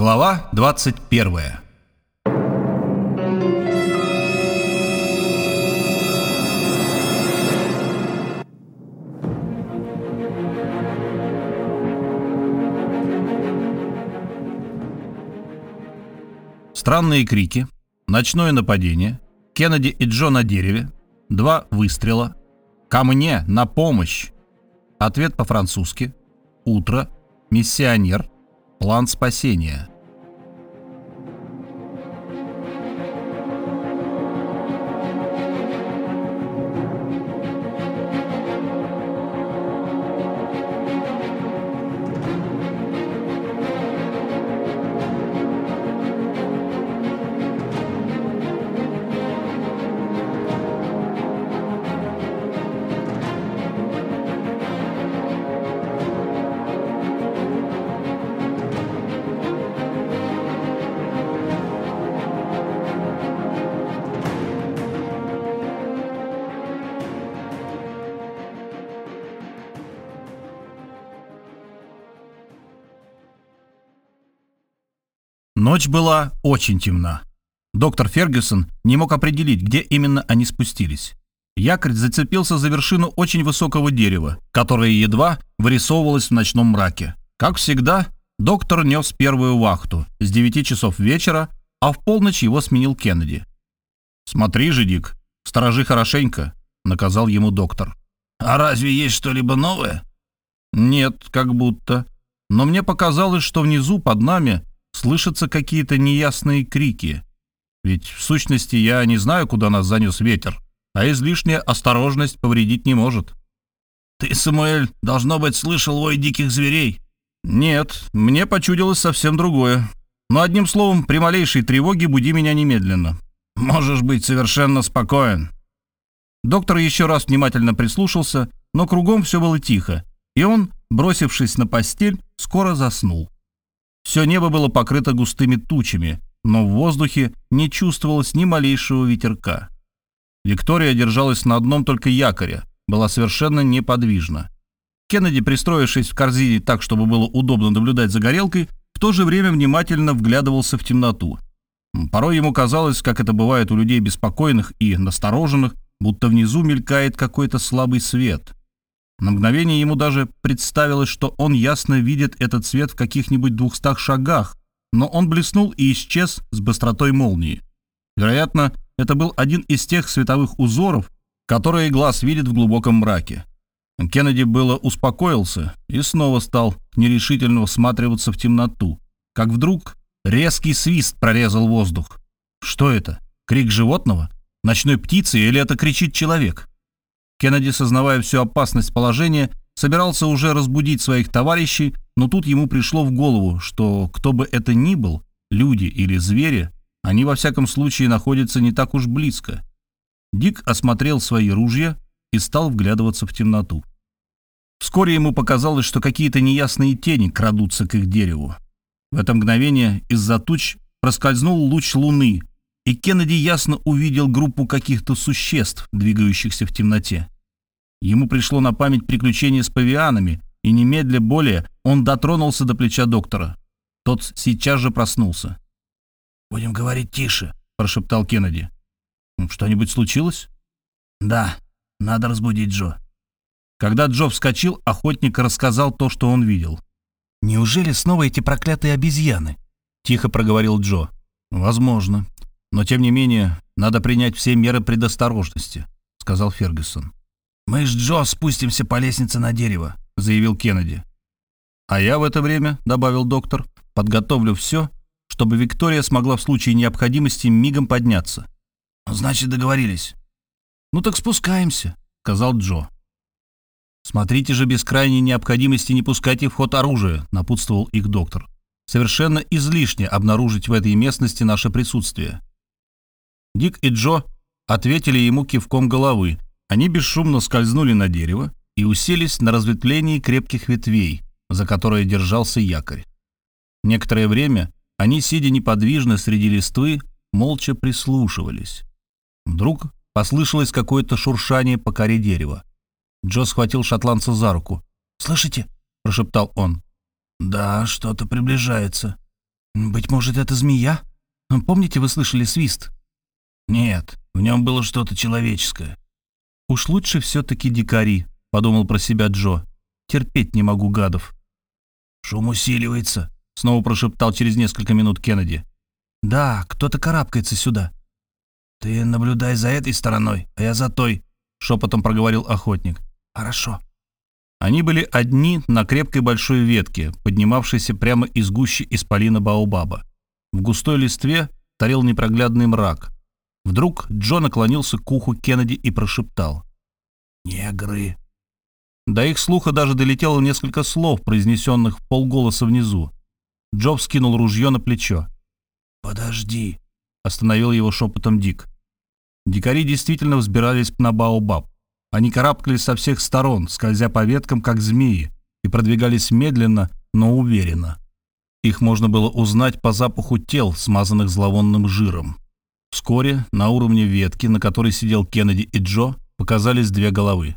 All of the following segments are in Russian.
Глава 21 Странные крики, ночное нападение, Кеннеди и Джо на дереве, два выстрела, ко мне, на помощь, ответ по-французски, утро, миссионер, план спасения. Ночь была очень темна. Доктор Фергюсон не мог определить, где именно они спустились. Якорь зацепился за вершину очень высокого дерева, которое едва вырисовывалось в ночном мраке. Как всегда, доктор нес первую вахту с 9 часов вечера, а в полночь его сменил Кеннеди. «Смотри же, Дик, сторожи хорошенько», — наказал ему доктор. «А разве есть что-либо новое?» «Нет, как будто. Но мне показалось, что внизу под нами слышатся какие-то неясные крики. Ведь в сущности я не знаю, куда нас занес ветер, а излишняя осторожность повредить не может. Ты, Самуэль, должно быть, слышал вой диких зверей. Нет, мне почудилось совсем другое. Но одним словом, при малейшей тревоге буди меня немедленно. Можешь быть совершенно спокоен. Доктор еще раз внимательно прислушался, но кругом все было тихо, и он, бросившись на постель, скоро заснул. Все небо было покрыто густыми тучами, но в воздухе не чувствовалось ни малейшего ветерка. Виктория держалась на одном только якоре, была совершенно неподвижна. Кеннеди, пристроившись в корзине так, чтобы было удобно наблюдать за горелкой, в то же время внимательно вглядывался в темноту. Порой ему казалось, как это бывает у людей беспокойных и настороженных, будто внизу мелькает какой-то слабый свет. На мгновение ему даже представилось, что он ясно видит этот свет в каких-нибудь двухстах шагах, но он блеснул и исчез с быстротой молнии. Вероятно, это был один из тех световых узоров, которые глаз видит в глубоком мраке. Кеннеди было успокоился и снова стал нерешительно всматриваться в темноту, как вдруг резкий свист прорезал воздух. Что это? Крик животного? Ночной птицы или это кричит человек? Кеннеди, сознавая всю опасность положения, собирался уже разбудить своих товарищей, но тут ему пришло в голову, что кто бы это ни был, люди или звери, они во всяком случае находятся не так уж близко. Дик осмотрел свои ружья и стал вглядываться в темноту. Вскоре ему показалось, что какие-то неясные тени крадутся к их дереву. В это мгновение из-за туч проскользнул луч луны, и Кеннеди ясно увидел группу каких-то существ, двигающихся в темноте. Ему пришло на память приключение с павианами, и немедля более он дотронулся до плеча доктора. Тот сейчас же проснулся. «Будем говорить тише», — прошептал Кеннеди. «Что-нибудь случилось?» «Да, надо разбудить Джо». Когда Джо вскочил, охотник рассказал то, что он видел. «Неужели снова эти проклятые обезьяны?» — тихо проговорил Джо. «Возможно. Но, тем не менее, надо принять все меры предосторожности», — сказал Фергюсон. «Мы с Джо спустимся по лестнице на дерево», — заявил Кеннеди. «А я в это время», — добавил доктор, — «подготовлю все, чтобы Виктория смогла в случае необходимости мигом подняться». «Значит, договорились». «Ну так спускаемся», — сказал Джо. «Смотрите же без крайней необходимости не пускайте в ход оружие», — напутствовал их доктор. «Совершенно излишне обнаружить в этой местности наше присутствие». Дик и Джо ответили ему кивком головы. Они бесшумно скользнули на дерево и уселись на разветвлении крепких ветвей, за которые держался якорь. Некоторое время они, сидя неподвижно среди листвы, молча прислушивались. Вдруг послышалось какое-то шуршание по коре дерева. Джо схватил шотландца за руку. «Слышите?» – прошептал он. «Да, что-то приближается». Быть может, это змея? Помните, вы слышали свист? Нет, в нем было что-то человеческое. Уж лучше все-таки дикари, подумал про себя Джо. Терпеть не могу гадов. Шум усиливается, снова прошептал через несколько минут Кеннеди. Да, кто-то карабкается сюда. Ты наблюдай за этой стороной, а я за той, шепотом проговорил охотник. Хорошо. Они были одни на крепкой большой ветке, поднимавшейся прямо из гущи исполина Баобаба. В густой листве тарел непроглядный мрак. Вдруг Джо наклонился к уху Кеннеди и прошептал. «Негры». До их слуха даже долетело несколько слов, произнесенных в полголоса внизу. Джо вскинул ружье на плечо. «Подожди», — остановил его шепотом Дик. Дикари действительно взбирались на Баобаб. Они карабкались со всех сторон, скользя по веткам, как змеи, и продвигались медленно, но уверенно. Их можно было узнать по запаху тел, смазанных зловонным жиром. Вскоре на уровне ветки, на которой сидел Кеннеди и Джо, показались две головы.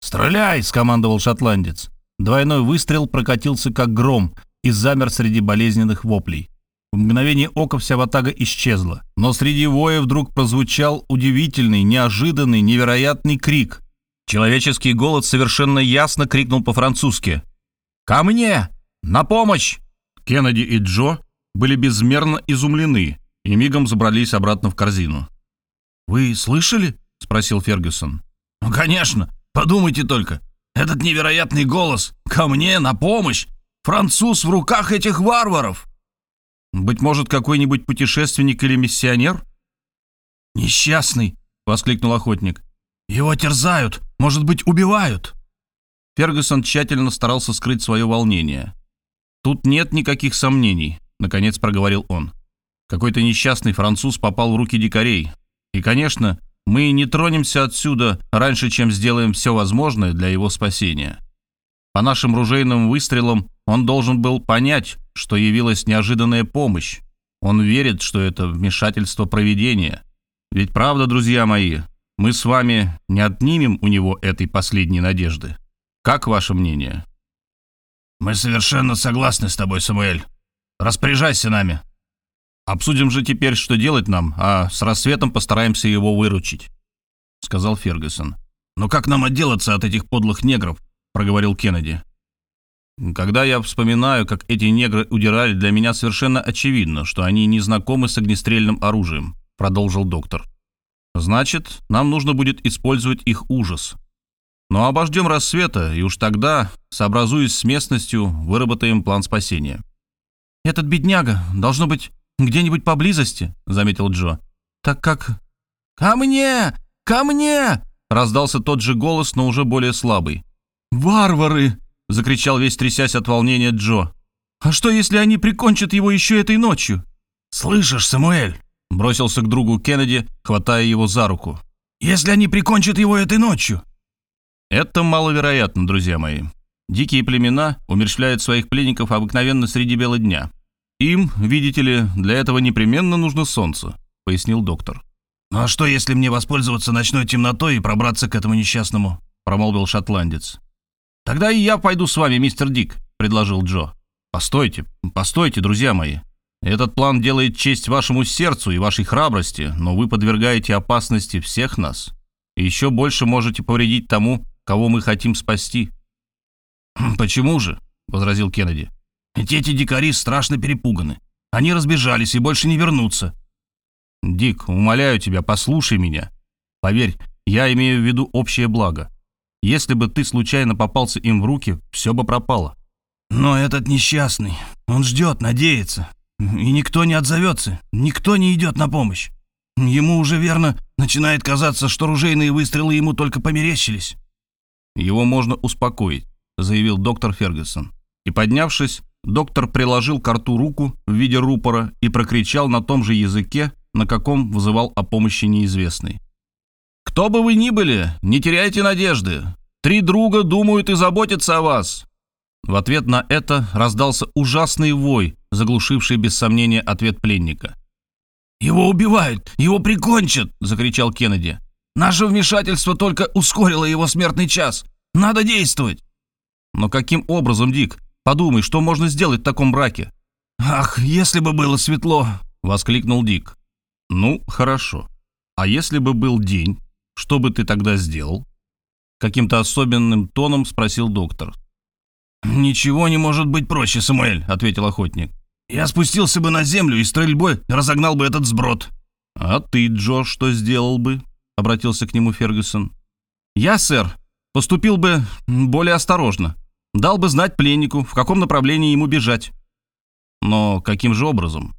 «Стреляй!» — скомандовал шотландец. Двойной выстрел прокатился как гром и замер среди болезненных воплей. В мгновение ока вся ватага исчезла, но среди воя вдруг прозвучал удивительный, неожиданный, невероятный крик. Человеческий голос совершенно ясно крикнул по-французски. «Ко мне! На помощь!» Кеннеди и Джо были безмерно изумлены и мигом забрались обратно в корзину. «Вы слышали?» — спросил Фергюсон. «Ну, конечно! Подумайте только! Этот невероятный голос! Ко мне! На помощь! Француз в руках этих варваров!» Быть может, какой-нибудь путешественник или миссионер? «Несчастный!» — воскликнул охотник. «Его терзают! Может быть, убивают!» Фергюсон тщательно старался скрыть свое волнение. «Тут нет никаких сомнений», — наконец проговорил он. «Какой-то несчастный француз попал в руки дикарей. И, конечно, мы не тронемся отсюда раньше, чем сделаем все возможное для его спасения. По нашим ружейным выстрелам он должен был понять, что явилась неожиданная помощь. Он верит, что это вмешательство провидения. Ведь правда, друзья мои, мы с вами не отнимем у него этой последней надежды. Как ваше мнение? Мы совершенно согласны с тобой, Самуэль. Распоряжайся нами. Обсудим же теперь, что делать нам, а с рассветом постараемся его выручить, сказал Фергюсон. Но как нам отделаться от этих подлых негров? проговорил Кеннеди. Когда я вспоминаю, как эти негры удирали, для меня совершенно очевидно, что они не знакомы с огнестрельным оружием, продолжил доктор. Значит, нам нужно будет использовать их ужас. Но обождем рассвета, и уж тогда, сообразуясь с местностью, выработаем план спасения. «Этот бедняга должно быть где-нибудь поблизости», — заметил Джо. «Так как...» «Ко мне! Ко мне!» — раздался тот же голос, но уже более слабый. «Варвары!» — закричал весь трясясь от волнения Джо. «А что, если они прикончат его еще этой ночью?» «Слышишь, Самуэль?» — бросился к другу Кеннеди, хватая его за руку. «Если они прикончат его этой ночью?» «Это маловероятно, друзья мои. Дикие племена умерщвляют своих пленников обыкновенно среди бела дня. Им, видите ли, для этого непременно нужно солнце», — пояснил доктор. «Ну а что, если мне воспользоваться ночной темнотой и пробраться к этому несчастному?» — промолвил шотландец. «Тогда и я пойду с вами, мистер Дик», — предложил Джо. «Постойте, постойте, друзья мои. Этот план делает честь вашему сердцу и вашей храбрости, но вы подвергаете опасности всех нас. И еще больше можете повредить тому, кого мы хотим спасти». «Почему же?» — возразил Кеннеди. «Ведь эти дикари страшно перепуганы. Они разбежались и больше не вернутся». «Дик, умоляю тебя, послушай меня. Поверь, я имею в виду общее благо. Если бы ты случайно попался им в руки, все бы пропало. Но этот несчастный, он ждет, надеется. И никто не отзовется, никто не идет на помощь. Ему уже верно начинает казаться, что ружейные выстрелы ему только померещились. Его можно успокоить, заявил доктор Фергюсон. И поднявшись, доктор приложил к рту руку в виде рупора и прокричал на том же языке, на каком вызывал о помощи неизвестный. Кто бы вы ни были, не теряйте надежды. Три друга думают и заботятся о вас». В ответ на это раздался ужасный вой, заглушивший без сомнения ответ пленника. «Его убивают! Его прикончат!» — закричал Кеннеди. «Наше вмешательство только ускорило его смертный час. Надо действовать!» «Но каким образом, Дик? Подумай, что можно сделать в таком браке?» «Ах, если бы было светло!» — воскликнул Дик. «Ну, хорошо. А если бы был день, что бы ты тогда сделал?» Каким-то особенным тоном спросил доктор. «Ничего не может быть проще, Самуэль», — ответил охотник. «Я спустился бы на землю и стрельбой разогнал бы этот сброд». «А ты, Джо, что сделал бы?» — обратился к нему Фергюсон. «Я, сэр, поступил бы более осторожно. Дал бы знать пленнику, в каком направлении ему бежать». «Но каким же образом?»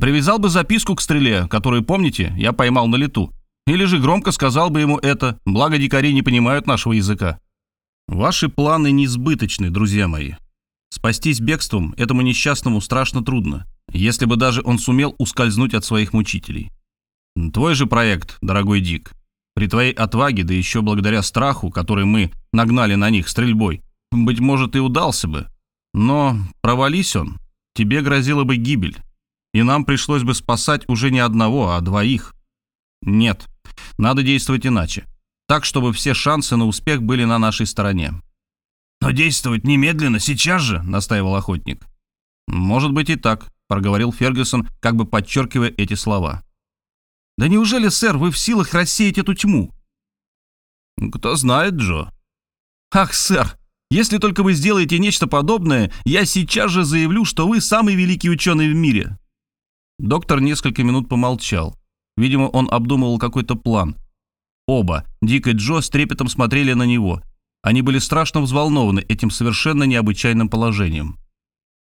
«Привязал бы записку к стреле, которую, помните, я поймал на лету. Или же громко сказал бы ему это, благо дикари не понимают нашего языка». Ваши планы несбыточны, друзья мои. Спастись бегством этому несчастному страшно трудно, если бы даже он сумел ускользнуть от своих мучителей. Твой же проект, дорогой Дик, при твоей отваге, да еще благодаря страху, который мы нагнали на них стрельбой, быть может, и удался бы. Но провались он, тебе грозила бы гибель, и нам пришлось бы спасать уже не одного, а двоих. Нет, надо действовать иначе так, чтобы все шансы на успех были на нашей стороне. «Но действовать немедленно, сейчас же», — настаивал охотник. «Может быть и так», — проговорил Фергюсон, как бы подчеркивая эти слова. «Да неужели, сэр, вы в силах рассеять эту тьму?» «Кто знает, Джо». «Ах, сэр, если только вы сделаете нечто подобное, я сейчас же заявлю, что вы самый великий ученый в мире». Доктор несколько минут помолчал. Видимо, он обдумывал какой-то план, Оба, Дик и Джо, с трепетом смотрели на него. Они были страшно взволнованы этим совершенно необычайным положением.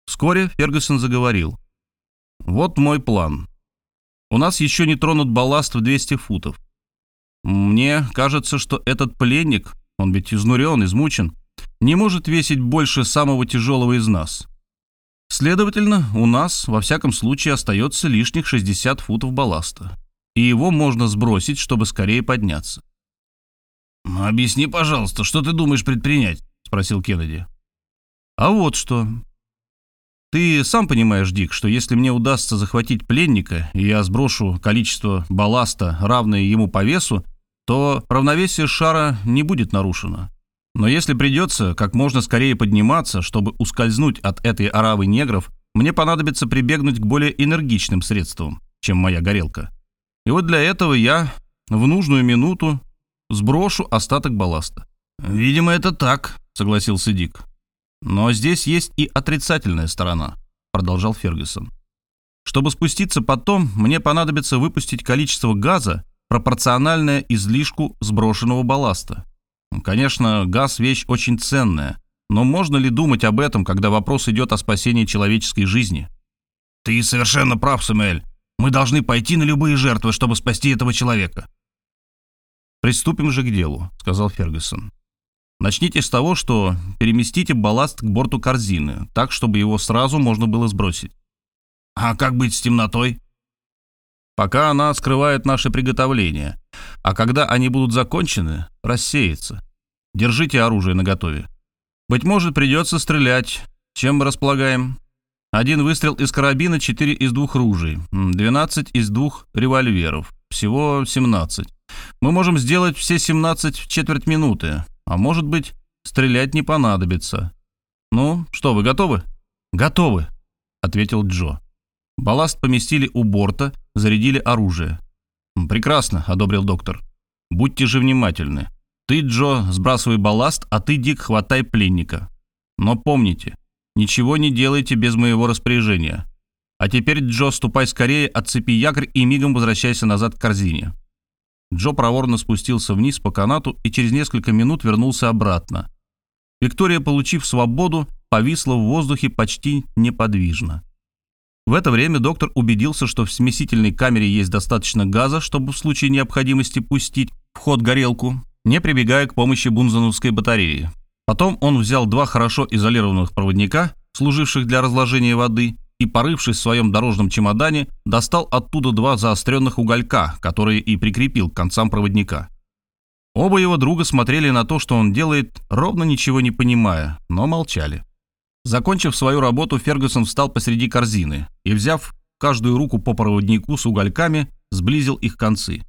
Вскоре Фергюсон заговорил. «Вот мой план. У нас еще не тронут балласт в 200 футов. Мне кажется, что этот пленник, он ведь изнурен, измучен, не может весить больше самого тяжелого из нас. Следовательно, у нас, во всяком случае, остается лишних 60 футов балласта и его можно сбросить, чтобы скорее подняться. «Объясни, пожалуйста, что ты думаешь предпринять?» — спросил Кеннеди. «А вот что. Ты сам понимаешь, Дик, что если мне удастся захватить пленника, и я сброшу количество балласта, равное ему по весу, то равновесие шара не будет нарушено. Но если придется как можно скорее подниматься, чтобы ускользнуть от этой оравы негров, мне понадобится прибегнуть к более энергичным средствам, чем моя горелка. И вот для этого я в нужную минуту сброшу остаток балласта. «Видимо, это так», — согласился Дик. «Но здесь есть и отрицательная сторона», — продолжал Фергюсон. «Чтобы спуститься потом, мне понадобится выпустить количество газа, пропорциональное излишку сброшенного балласта. Конечно, газ — вещь очень ценная, но можно ли думать об этом, когда вопрос идет о спасении человеческой жизни?» «Ты совершенно прав, Сэмэль. Мы должны пойти на любые жертвы, чтобы спасти этого человека». «Приступим же к делу», — сказал Фергюсон. «Начните с того, что переместите балласт к борту корзины, так, чтобы его сразу можно было сбросить». «А как быть с темнотой?» «Пока она скрывает наше приготовление, а когда они будут закончены, рассеется. Держите оружие наготове. Быть может, придется стрелять. Чем мы располагаем?» Один выстрел из карабина, 4 из двух ружей, 12 из двух револьверов. Всего 17. Мы можем сделать все 17 в четверть минуты, а может быть, стрелять не понадобится. Ну, что, вы готовы? Готовы, ответил Джо. Балласт поместили у борта, зарядили оружие. Прекрасно, одобрил доктор. Будьте же внимательны. Ты, Джо, сбрасывай балласт, а ты, Дик, хватай пленника. Но помните, Ничего не делайте без моего распоряжения. А теперь, Джо, ступай скорее, отцепи якорь и мигом возвращайся назад к корзине». Джо проворно спустился вниз по канату и через несколько минут вернулся обратно. Виктория, получив свободу, повисла в воздухе почти неподвижно. В это время доктор убедился, что в смесительной камере есть достаточно газа, чтобы в случае необходимости пустить в ход горелку, не прибегая к помощи бунзеновской батареи. Потом он взял два хорошо изолированных проводника, служивших для разложения воды, и, порывшись в своем дорожном чемодане, достал оттуда два заостренных уголька, которые и прикрепил к концам проводника. Оба его друга смотрели на то, что он делает, ровно ничего не понимая, но молчали. Закончив свою работу, Фергюсон встал посреди корзины и, взяв каждую руку по проводнику с угольками, сблизил их концы.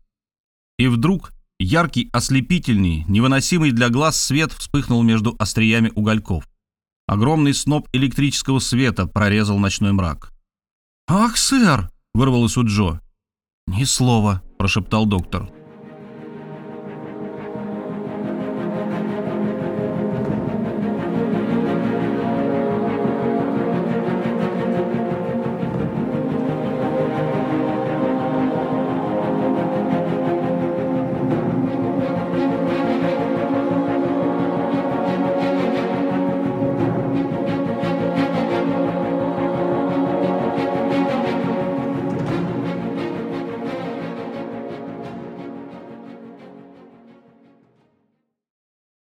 И вдруг Яркий, ослепительный, невыносимый для глаз свет вспыхнул между остриями угольков. Огромный сноп электрического света прорезал ночной мрак. «Ах, сэр!» — вырвалось у Джо. «Ни слова», — прошептал доктор.